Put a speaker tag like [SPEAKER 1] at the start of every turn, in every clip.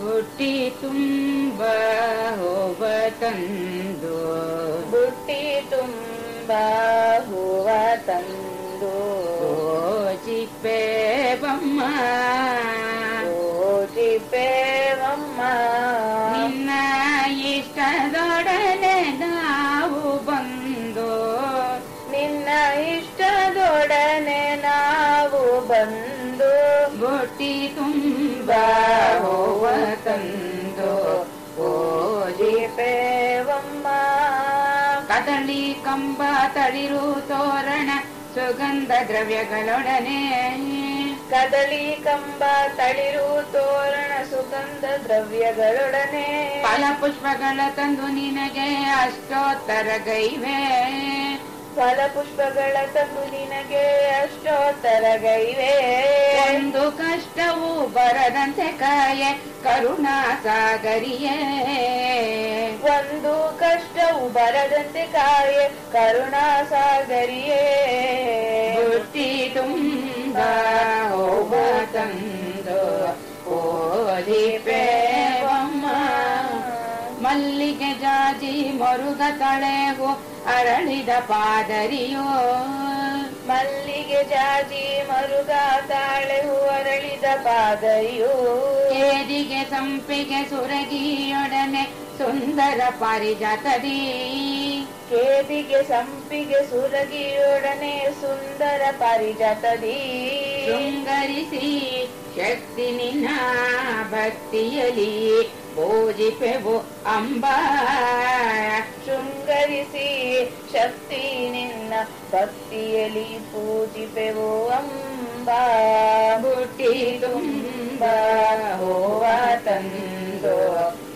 [SPEAKER 1] ಬುಟ್ಟಿ ತುಂಬ ಹೋವ ತಂದು.
[SPEAKER 2] ಬುಟ್ಟಿ ತುಂಬ ಹೂವ ತಂದು.
[SPEAKER 1] ಚಿಪ್ಪೆ ಬಮ್ಮ.
[SPEAKER 2] ಓಜಿಪೇವಮ್ಮ
[SPEAKER 1] ನಿನ್ನ ಇಷ್ಟದೊಡನೆ ನಾವು ಬಂದು.
[SPEAKER 2] ನಿನ್ನ ಇಷ್ಟದೊಡನೆ ನಾವು ಬಂದು.
[SPEAKER 1] ಬುಟ್ಟಿ ತುಂಬ ಹೋವ ತಂದು
[SPEAKER 2] ಓಜಿಪೇವಮ್ಮ
[SPEAKER 1] ಕದಳಿ ಕಂಬ ತಳಿರು ತೋರಣ ಸುಗಂಧ ದ್ರವ್ಯಗಳೊಡನೆ.
[SPEAKER 2] ಕದಳಿ ಕಂಬ ತಳಿರು ತೋರಣ ಸುಗಂಧ ದ್ರವ್ಯಗಳೊಡನೆ.
[SPEAKER 1] ಫಲ ಪುಷ್ಪಗಳ ತಂದು ನಿನಗೆ ಅಷ್ಟೋತ್ತರ ಗೈವೆ.
[SPEAKER 2] ಫಲ ಪುಷ್ಪಗಳ ತಂದು ನಿನಗೆ ಅಷ್ಟೋತ್ತರ ಗೈವೆ
[SPEAKER 1] ಒಂದು ಕಷ್ಟವು ಬರದಂತೆ ಕಾಯೆ ಕರುಣಾ ಸಾಗರಿಯೇ
[SPEAKER 2] ಒಂದು ಕಷ್ಟವು ಬರದಂತೆ ಕಾಯೆ ಕರುಣಾ ಸಾಗರಿಯೇ
[SPEAKER 1] ಬುಟ್ಟಿ ತುಂಬ ಹೋಗ ತಂದು ಓದಿಪೇವಮ್ಮ ಮಲ್ಲಿಗೆ ಜಾಜಿ ಮರುಗ ತಳೆಗು ಅರಳಿದ ಪಾದರಿಯೋ.
[SPEAKER 2] ಮಲ್ಲಿಗೆ ಜಾಜಿ ಮರುಗ ತಾಳೆ ಅರಳಿದ ಪಾದರಿಯೋ.
[SPEAKER 1] ಕೇದಿಗೆ ಸಂಪಿಗೆ ಸುರಗಿಯೊಡನೆ ಸುಂದರ ಪಾರಿಜಾತದಿ.
[SPEAKER 2] ಕೇದಿಗೆ ಸಂಪಿಗೆ ಸುರಗಿಯೊಡನೆ ಸುಂದರ ಪಾರಿಜಾತದಿ.
[SPEAKER 1] ಶೃಂಗರಿಸಿ ಶಕ್ತಿ ನಿನ್ನ ಭಕ್ತಿಯಲಿ ಪೂಜಿಪೆವು ಅಂಬ.
[SPEAKER 2] ಶೃಂಗರಿಸಿ ಶಕ್ತಿ ನಿನ್ನ ಭಕ್ತಿಯಲ್ಲಿ ಪೂಜಿಪೆವು ಅಂಬ.
[SPEAKER 1] ಬುಟ್ಟಿ ತುಂಬ ಹೋವ ತಂದು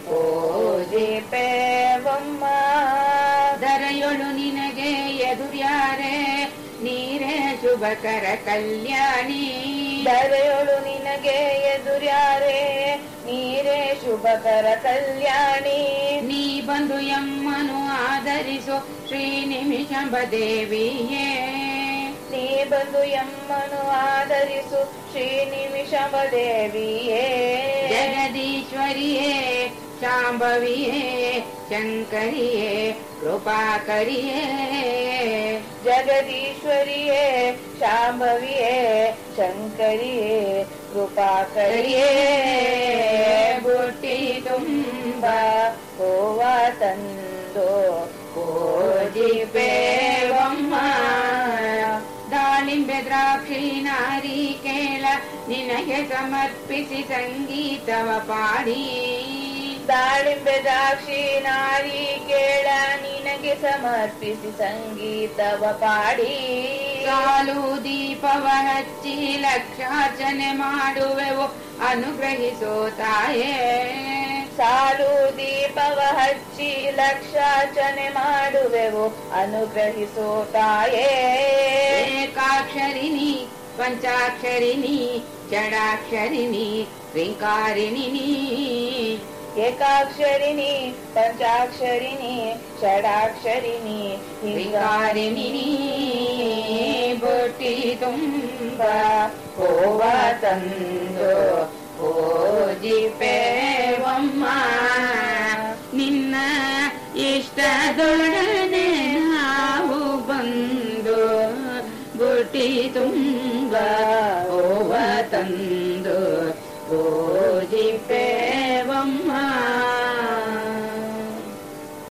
[SPEAKER 2] ಪೂಜಿಪೆವಮ್ಮ.
[SPEAKER 1] ದರೆಯೊಳು ನಿನಗೆ ಎದುರ್ಯಾರೆ, ನೀರೇ ಶುಭಕರ ಕಲ್ಯಾಣಿ.
[SPEAKER 2] ದರೆಯೊಳು ನಿನಗೆ ಎದುರ್ಯಾರೆ ನೀರೇ ಶುಭಕರ ಕಲ್ಯಾಣಿ
[SPEAKER 1] ನೀ ಬಂದು ಎಮ್ಮನು ಆಧರಿಸು ಶ್ರೀ ನಿಮಿಷಂಬ ದೇವಿಯೇ
[SPEAKER 2] ನೀ ಬಂದು ಎಮ್ಮನು ಆಧರಿಸು ಶ್ರೀ ನಿಮಿಷಂಬ ದೇವಿಯೇ
[SPEAKER 1] ಜಗದೀಶ್ವರಿಯೇ ಶಾಂಭವಿಯೇ ಶಂಕರಿಯೇ ಕೃಪಾಕರಿಯೇ
[SPEAKER 2] ಜಗದೀಶ್ವರಿಯೇ ಶಾಂಭವಿಯೇ
[SPEAKER 1] शङ्करि कृपाकर
[SPEAKER 2] बुटि तुम्ब
[SPEAKER 1] को वा तन्दो दाणिम्ब द्राक्षि नारी केळ निनः समर्पिसि
[SPEAKER 2] सङ्गीतमपाढी दालिम्बे द्राक्षि नारी ನಿನಗೆ ಸಮರ್ಪಿಸಿ ಸಂಗೀತವ ಪಾಡಿ
[SPEAKER 1] ಸಾಲು ದೀಪವ ಹಚ್ಚಿ ಲಕ್ಷಾರ್ಚನೆ ಮಾಡುವೆವು ಅನುಗ್ರಹಿಸೋ ತಾಯೇ
[SPEAKER 2] ಸಾಲು ದೀಪವ ಹಚ್ಚಿ ಲಕ್ಷಾರ್ಚನೆ ಮಾಡುವೆವು ಅನುಗ್ರಹಿಸೋ ತಾಯೇ
[SPEAKER 1] ಏಕಾಕ್ಷರಿಣಿ ಪಂಚಾಕ್ಷರಿಣಿ ಷಡಾಕ್ಷರಿಣಿ ಶ್ರೀಕಾರಿಣಿ ನೀ.
[SPEAKER 2] ಏಕಾಕ್ಷರಿಣಿ, ಪಂಚಾಕ್ಷರಿಣಿ, ಷಡಾಕ್ಷರಿಣಿ
[SPEAKER 1] ಹಿಂಗಾರಿಣಿ. ಬುಟ್ಟಿ ತುಂಬ
[SPEAKER 2] ಹೋವ ತಂದು
[SPEAKER 1] ಓಜಿಪೇವಮ್ಮ ನಿನ್ನ ಇಷ್ಟದೊಡನೆ ನಾವು ಬಂದು, ಬುಟ್ಟಿ ತುಂಬ ಓವ ತಂದು tâm hà